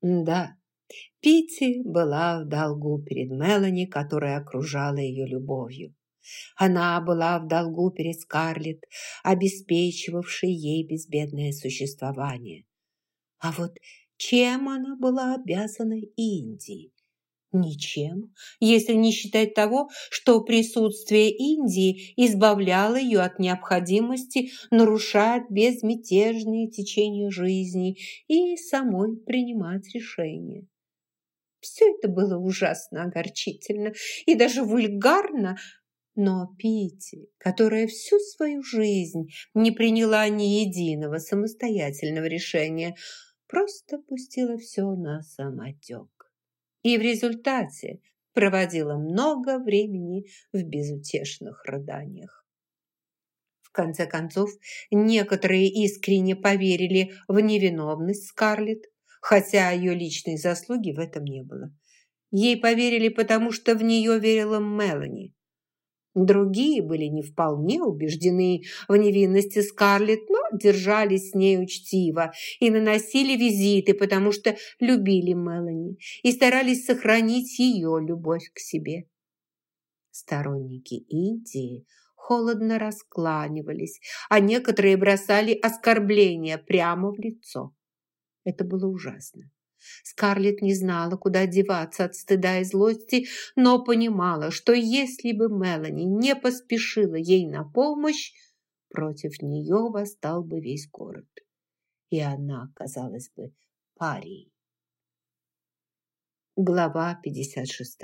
Да, Питти была в долгу перед Мелани, которая окружала ее любовью. Она была в долгу перед Скарлетт, обеспечивавшей ей безбедное существование. А вот чем она была обязана Индии? Ничем, если не считать того, что присутствие Индии избавляло ее от необходимости нарушать безмятежные течения жизни и самой принимать решения. Все это было ужасно огорчительно и даже вульгарно, но Пити, которая всю свою жизнь не приняла ни единого самостоятельного решения, просто пустила все на самотек и в результате проводила много времени в безутешных рыданиях. В конце концов, некоторые искренне поверили в невиновность Скарлетт, хотя ее личной заслуги в этом не было. Ей поверили, потому что в нее верила Мелани. Другие были не вполне убеждены в невинности Скарлетт, но держались с ней учтиво и наносили визиты, потому что любили Мелани и старались сохранить ее любовь к себе. Сторонники Индии холодно раскланивались, а некоторые бросали оскорбления прямо в лицо. Это было ужасно. Скарлетт не знала, куда деваться от стыда и злости, но понимала, что если бы Мелани не поспешила ей на помощь, против нее восстал бы весь город, и она оказалась бы парией. Глава 56.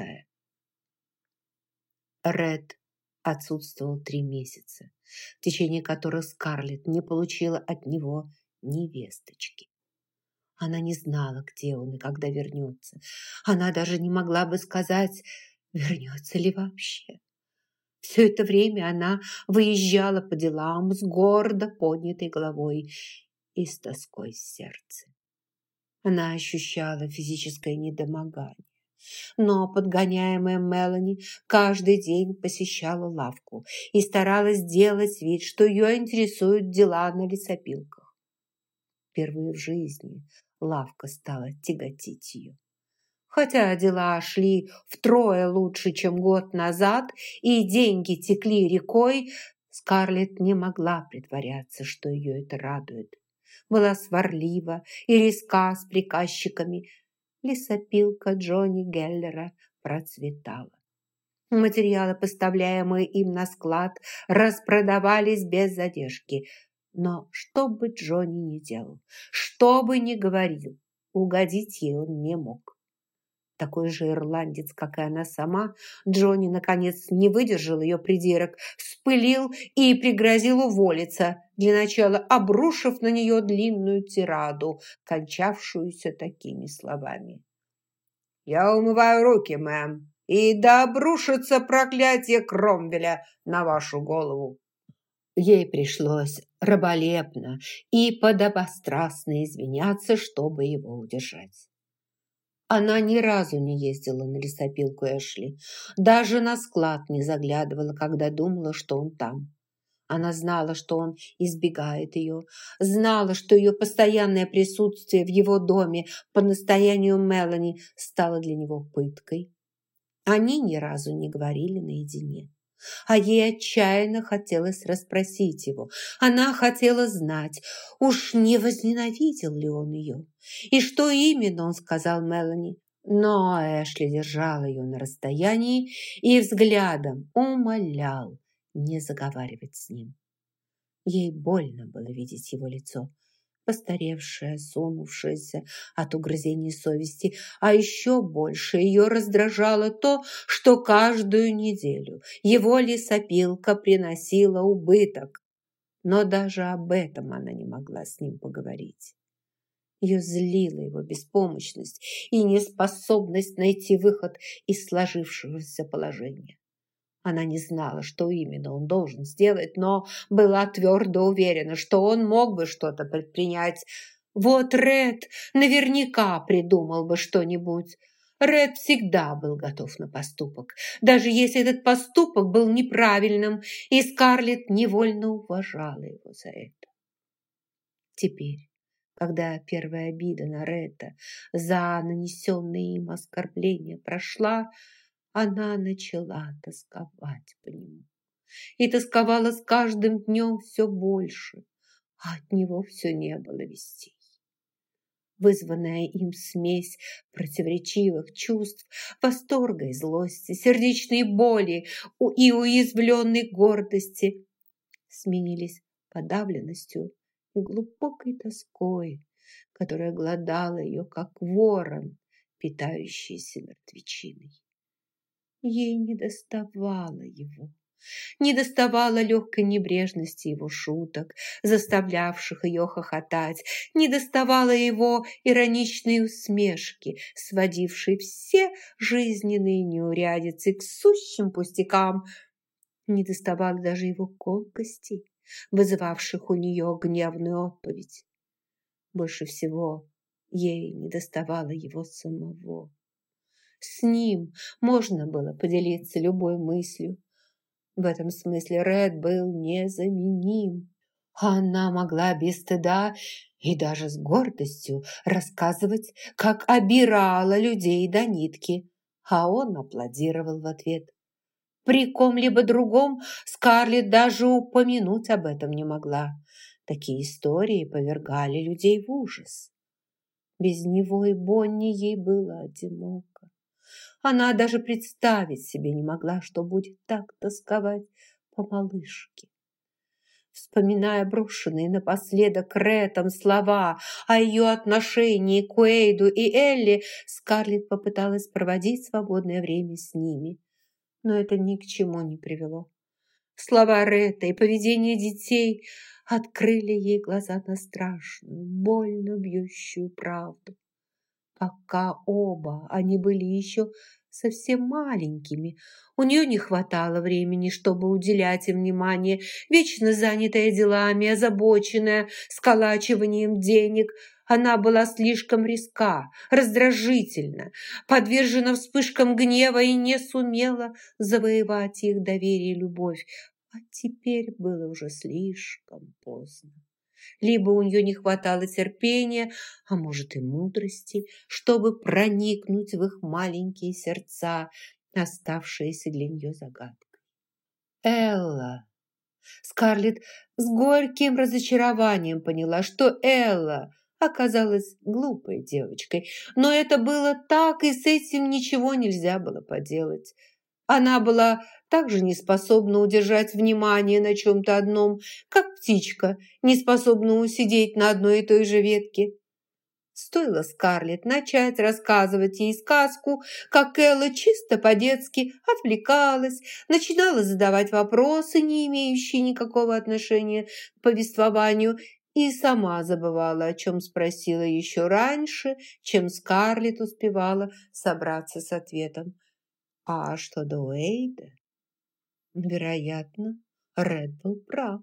Ред отсутствовал три месяца, в течение которых Скарлетт не получила от него ни весточки. Она не знала, где он и когда вернется. Она даже не могла бы сказать, вернется ли вообще. Все это время она выезжала по делам с гордо поднятой головой и с тоской в сердце. Она ощущала физическое недомогание, но, подгоняемая Мелани, каждый день посещала лавку и старалась сделать вид, что ее интересуют дела на лесопилках. Впервые в жизни лавка стала тяготить ее. Хотя дела шли втрое лучше, чем год назад, и деньги текли рекой, Скарлетт не могла притворяться, что ее это радует. Была сварлива и резка с приказчиками. Лесопилка Джонни Геллера процветала. Материалы, поставляемые им на склад, распродавались без задержки – но что бы Джонни ни делал, что бы ни говорил, угодить ей он не мог. Такой же ирландец, как и она сама, Джонни, наконец, не выдержал ее придирок, вспылил и пригрозил уволиться, для начала обрушив на нее длинную тираду, кончавшуюся такими словами. «Я умываю руки, мэм, и да обрушится проклятие Кромвеля на вашу голову!» Ей пришлось раболепно и подобострастно извиняться, чтобы его удержать. Она ни разу не ездила на лесопилку Эшли, даже на склад не заглядывала, когда думала, что он там. Она знала, что он избегает ее, знала, что ее постоянное присутствие в его доме по настоянию Мелани стало для него пыткой. Они ни разу не говорили наедине а ей отчаянно хотелось расспросить его. Она хотела знать, уж не возненавидел ли он ее, и что именно он сказал Мелани. Но Эшли держал ее на расстоянии и взглядом умолял не заговаривать с ним. Ей больно было видеть его лицо постаревшая, сунувшаяся от угрызений совести, а еще больше ее раздражало то, что каждую неделю его лесопилка приносила убыток. Но даже об этом она не могла с ним поговорить. Ее злила его беспомощность и неспособность найти выход из сложившегося положения. Она не знала, что именно он должен сделать, но была твердо уверена, что он мог бы что-то предпринять. Вот Ред наверняка придумал бы что-нибудь. Ред всегда был готов на поступок, даже если этот поступок был неправильным, и Скарлетт невольно уважала его за это. Теперь, Когда первая обида на Ретта за нанесенные им оскорбления прошла, она начала тосковать по нему. И тосковала с каждым днем все больше, а от него все не было вестей. Вызванная им смесь противоречивых чувств, восторга и злости, сердечной боли и уязвленной гордости сменились подавленностью и глубокой тоской, которая гладала ее, как ворон, питающийся мертвечиной. Ей не доставало его. Не доставало легкой небрежности его шуток, заставлявших ее хохотать, не доставало его ироничной усмешки, сводившей все жизненные неурядицы к сущим пустякам, не доставало даже его колкостей, вызывавших у нее гневную отповедь. Больше всего ей не доставало его самого. С ним можно было поделиться любой мыслью. В этом смысле Ред был незаменим. Она могла без стыда и даже с гордостью рассказывать, как обирала людей до нитки, а он аплодировал в ответ. При ком-либо другом Скарлетт даже упомянуть об этом не могла. Такие истории повергали людей в ужас. Без него и Бонни ей было одиноко. Она даже представить себе не могла, что будет так тосковать по малышке. Вспоминая брошенные напоследок Рэтом слова о ее отношении к Уэйду и Элли, Скарлетт попыталась проводить свободное время с ними но это ни к чему не привело. Слова Ретта и поведение детей открыли ей глаза на страшную, больно бьющую правду. Пока оба они были еще совсем маленькими. У нее не хватало времени, чтобы уделять им внимание, вечно занятая делами, озабоченная сколачиванием денег – она была слишком резка, раздражительна, подвержена вспышкам гнева и не сумела завоевать их доверие и любовь. А теперь было уже слишком поздно. Либо у нее не хватало терпения, а может и мудрости, чтобы проникнуть в их маленькие сердца, оставшиеся для нее загадкой. Элла. Скарлетт с горьким разочарованием поняла, что Элла – оказалась глупой девочкой. Но это было так, и с этим ничего нельзя было поделать. Она была также не способна удержать внимание на чем-то одном, как птичка, не способна усидеть на одной и той же ветке. Стоило Скарлетт начать рассказывать ей сказку, как Элла чисто по-детски отвлекалась, начинала задавать вопросы, не имеющие никакого отношения к повествованию, и сама забывала, о чем спросила еще раньше, чем Скарлетт успевала собраться с ответом. А что до Уэйда? Вероятно, Ред был прав.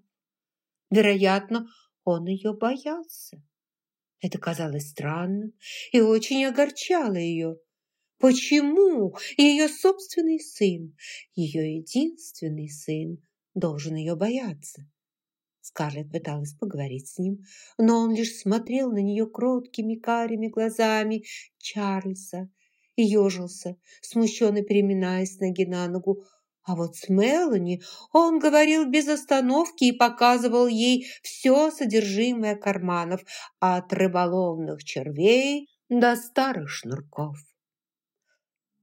Вероятно, он ее боялся. Это казалось странным и очень огорчало ее. Почему ее собственный сын, ее единственный сын, должен ее бояться? Скарлетт пыталась поговорить с ним, но он лишь смотрел на нее кроткими карими глазами Чарльза и ежился, смущенно переминаясь ноги на ногу. А вот с Мелани он говорил без остановки и показывал ей все содержимое карманов, от рыболовных червей до старых шнурков.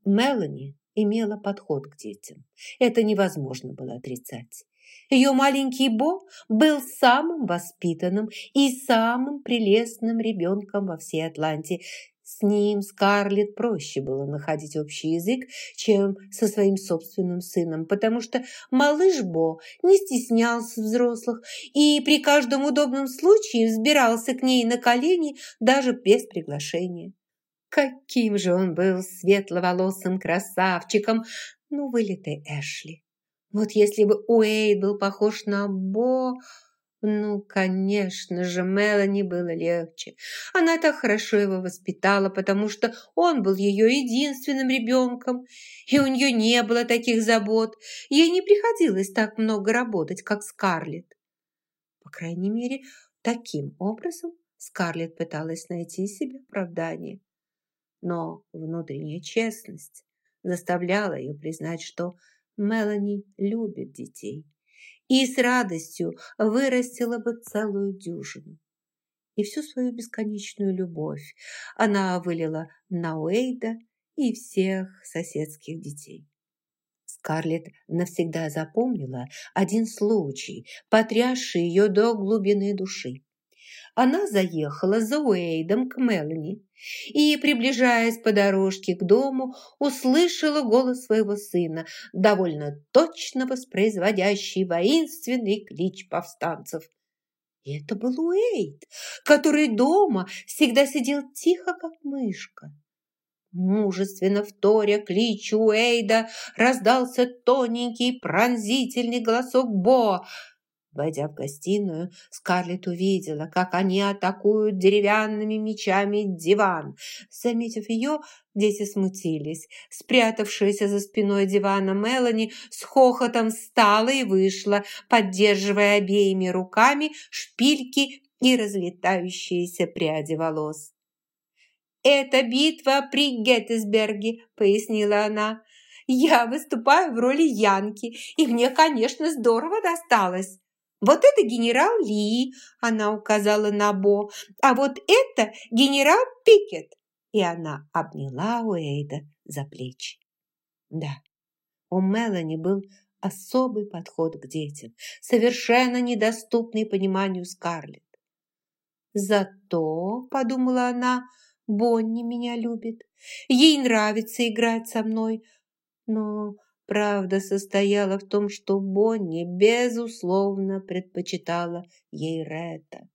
Мелани имела подход к детям. Это невозможно было отрицать. Ее маленький Бо был самым воспитанным и самым прелестным ребенком во всей Атланте. С ним Скарлетт проще было находить общий язык, чем со своим собственным сыном, потому что малыш Бо не стеснялся взрослых и при каждом удобном случае взбирался к ней на колени даже без приглашения. Каким же он был светловолосым красавчиком, ну, вылитый Эшли. Вот если бы Уэйд был похож на Бо... Ну, конечно же, Мелани было легче. Она так хорошо его воспитала, потому что он был ее единственным ребенком, и у нее не было таких забот. Ей не приходилось так много работать, как Скарлетт. По крайней мере, таким образом Скарлетт пыталась найти себе оправдание, но внутренняя честность заставляла ее признать, что Мелани любит детей и с радостью вырастила бы целую дюжину. И всю свою бесконечную любовь она вылила на Уэйда и всех соседских детей. Скарлетт навсегда запомнила один случай, потрясший ее до глубины души она заехала за Уэйдом к Мелани и, приближаясь по дорожке к дому, услышала голос своего сына, довольно точно воспроизводящий воинственный клич повстанцев. И это был Уэйд, который дома всегда сидел тихо, как мышка. Мужественно вторя кличу Уэйда раздался тоненький пронзительный голосок Бо – Войдя в гостиную, Скарлетт увидела, как они атакуют деревянными мечами диван. Заметив ее, дети смутились. Спрятавшаяся за спиной дивана Мелани с хохотом встала и вышла, поддерживая обеими руками шпильки и разлетающиеся пряди волос. «Это битва при Геттисберге», — пояснила она. «Я выступаю в роли Янки, и мне, конечно, здорово досталось». Вот это генерал Ли, она указала на Бо, а вот это генерал Пикет. И она обняла Уэйда за плечи. Да, у Мелани был особый подход к детям, совершенно недоступный пониманию Скарлетт. Зато, подумала она, Бонни меня любит. Ей нравится играть со мной, но Правда состояла в том, что Бонни, безусловно, предпочитала ей Ретта.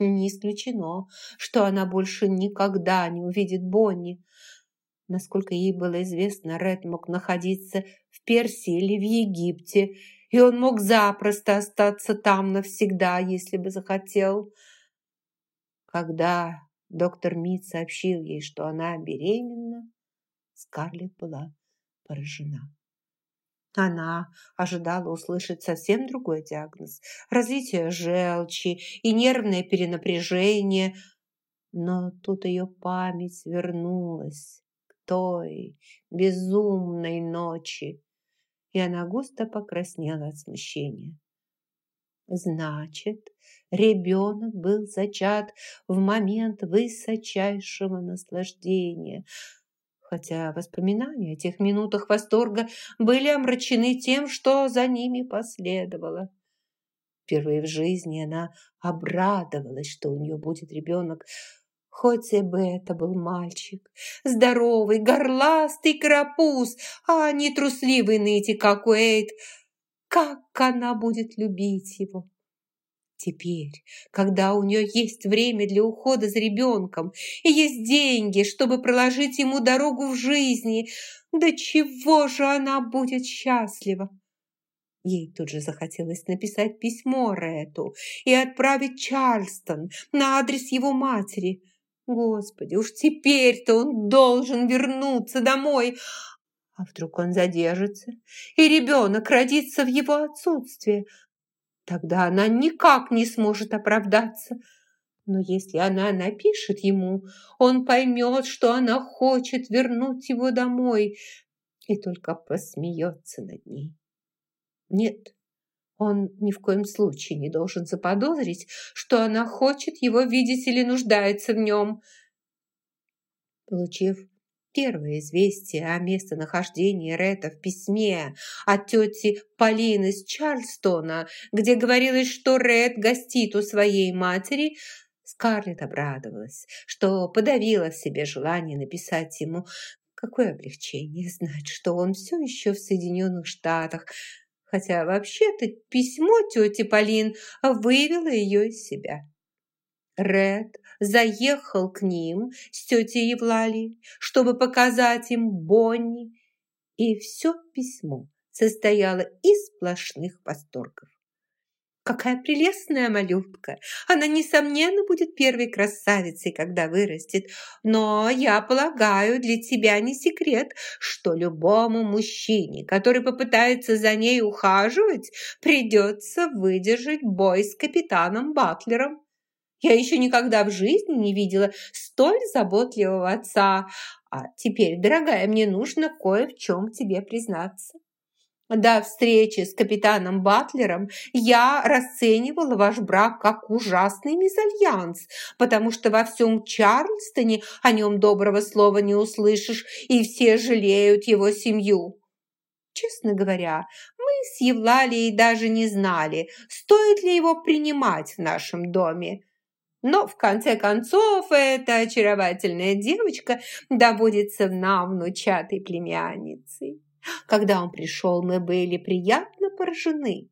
Не исключено, что она больше никогда не увидит Бонни. Насколько ей было известно, Ред мог находиться в Персии или в Египте, и он мог запросто остаться там навсегда, если бы захотел. Когда доктор Мид сообщил ей, что она беременна, Скарлетт была поражена. Она ожидала услышать совсем другой диагноз – развитие желчи и нервное перенапряжение. Но тут ее память вернулась к той безумной ночи, и она густо покраснела от смущения. Значит, ребенок был зачат в момент высочайшего наслаждения – хотя воспоминания о тех минутах восторга были омрачены тем, что за ними последовало. Впервые в жизни она обрадовалась, что у нее будет ребенок, хоть и бы это был мальчик, здоровый, горластый карапуз, а не трусливый ныть, как Уэйд. Как она будет любить его! Теперь, когда у нее есть время для ухода за ребенком и есть деньги, чтобы проложить ему дорогу в жизни, до чего же она будет счастлива? Ей тут же захотелось написать письмо Рету и отправить Чарльстон на адрес его матери. Господи, уж теперь-то он должен вернуться домой. А вдруг он задержится, и ребенок родится в его отсутствие? Тогда она никак не сможет оправдаться. Но если она напишет ему, он поймет, что она хочет вернуть его домой и только посмеется над ней. Нет, он ни в коем случае не должен заподозрить, что она хочет его видеть или нуждается в нем. Получив Первое известие о местонахождении Ретта в письме от тети Полины из Чарльстона, где говорилось, что Ред гостит у своей матери, Скарлетт обрадовалась, что подавила в себе желание написать ему. Какое облегчение знать, что он все еще в Соединенных Штатах, хотя вообще-то письмо тети Полин вывело ее из себя. Ред заехал к ним с тетей Евлалией, чтобы показать им Бонни, и все письмо состояло из сплошных восторгов. Какая прелестная малютка! Она, несомненно, будет первой красавицей, когда вырастет. Но я полагаю, для тебя не секрет, что любому мужчине, который попытается за ней ухаживать, придется выдержать бой с капитаном Батлером. Я еще никогда в жизни не видела столь заботливого отца. А теперь, дорогая, мне нужно кое в чем тебе признаться. До встречи с капитаном Батлером я расценивала ваш брак как ужасный мезальянс, потому что во всем Чарльстоне о нем доброго слова не услышишь, и все жалеют его семью. Честно говоря, мы с Евлалией даже не знали, стоит ли его принимать в нашем доме. Но, в конце концов, эта очаровательная девочка доводится нам внучатой племянницей. Когда он пришел, мы были приятно поражены.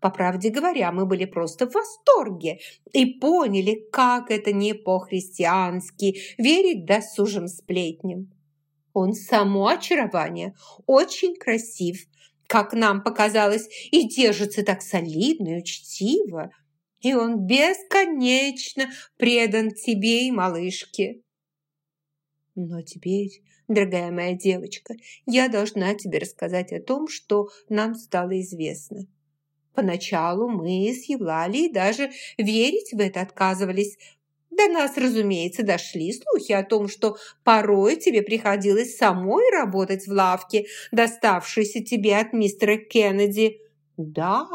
По правде говоря, мы были просто в восторге и поняли, как это не по-христиански верить досужим сплетням. Он само очарование, очень красив, как нам показалось, и держится так солидно и учтиво. И он бесконечно предан тебе и малышке. Но теперь Дорогая моя девочка, я должна тебе рассказать о том, что нам стало известно. Поначалу мы с Евлалией даже верить в это отказывались. До нас, разумеется, дошли слухи о том, что порой тебе приходилось самой работать в лавке, доставшейся тебе от мистера Кеннеди. Да,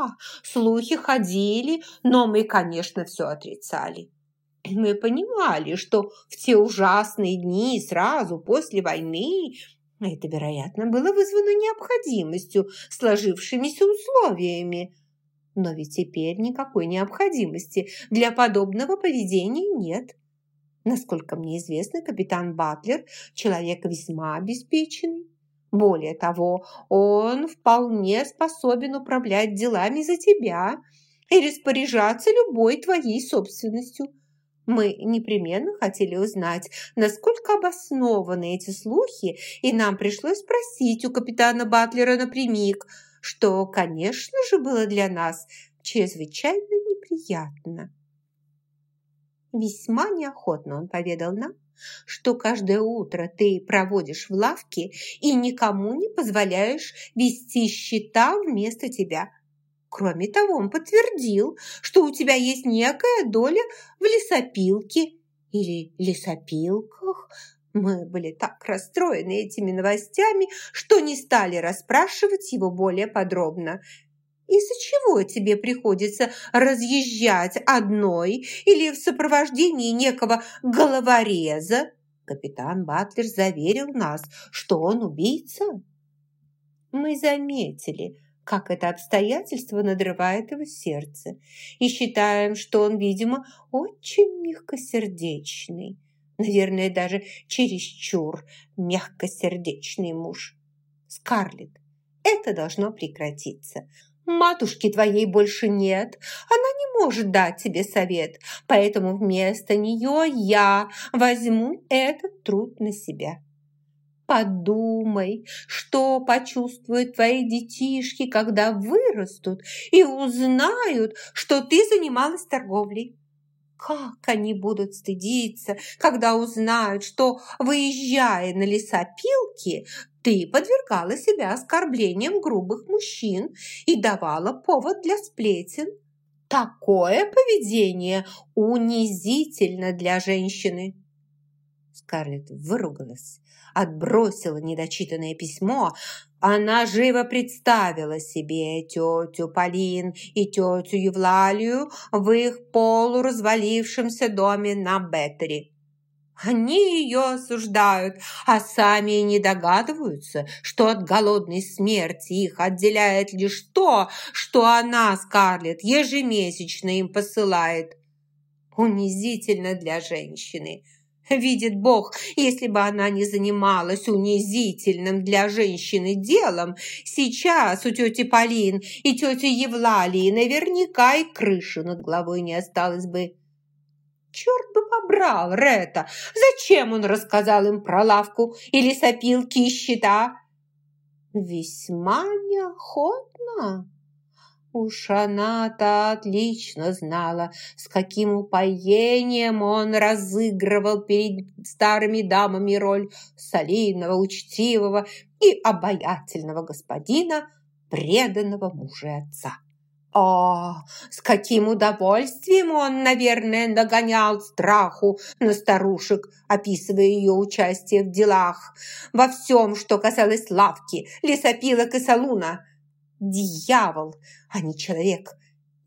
слухи ходили, но мы, конечно, все отрицали. Мы понимали, что в те ужасные дни сразу после войны это, вероятно, было вызвано необходимостью, сложившимися условиями. Но ведь теперь никакой необходимости для подобного поведения нет. Насколько мне известно, капитан Батлер – человек весьма обеспеченный. Более того, он вполне способен управлять делами за тебя и распоряжаться любой твоей собственностью – мы непременно хотели узнать, насколько обоснованы эти слухи, и нам пришлось спросить у капитана Батлера напрямик, что, конечно же, было для нас чрезвычайно неприятно. Весьма неохотно он поведал нам, что каждое утро ты проводишь в лавке и никому не позволяешь вести счета вместо тебя – Кроме того, он подтвердил, что у тебя есть некая доля в лесопилке или лесопилках. Мы были так расстроены этими новостями, что не стали расспрашивать его более подробно. Из-за чего тебе приходится разъезжать одной или в сопровождении некого головореза? Капитан Батлер заверил нас, что он убийца. Мы заметили, как это обстоятельство надрывает его сердце, и считаем, что он, видимо, очень мягкосердечный, наверное, даже чересчур мягкосердечный муж. Скарлетт, это должно прекратиться. Матушки твоей больше нет, она не может дать тебе совет, поэтому вместо нее я возьму этот труд на себя. Подумай, что почувствуют твои детишки, когда вырастут и узнают, что ты занималась торговлей. Как они будут стыдиться, когда узнают, что, выезжая на лесопилки, ты подвергала себя оскорблениям грубых мужчин и давала повод для сплетен. Такое поведение унизительно для женщины. Скарлетт выругалась отбросила недочитанное письмо, она живо представила себе тетю Полин и тетю Евлалию в их полуразвалившемся доме на Беттери. Они ее осуждают, а сами не догадываются, что от голодной смерти их отделяет лишь то, что она, Скарлетт, ежемесячно им посылает. Унизительно для женщины – Видит Бог, если бы она не занималась унизительным для женщины делом, сейчас у тети Полин и тети Евлалии наверняка и крыши над головой не осталось бы. Черт бы побрал Рета! Зачем он рассказал им про лавку или сопилки и счета? Весьма неохотно. Уж она-то отлично знала, с каким упоением он разыгрывал перед старыми дамами роль солидного, учтивого и обаятельного господина, преданного мужа отца. О, с каким удовольствием он, наверное, нагонял страху на старушек, описывая ее участие в делах, во всем, что касалось лавки, лесопилок и салуна. Дьявол, а не человек.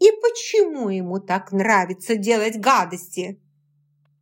И почему ему так нравится делать гадости?